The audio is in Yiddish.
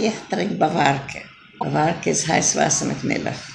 ich trinke Bavarke. Bavarke ist heißes Wasser mit Milch.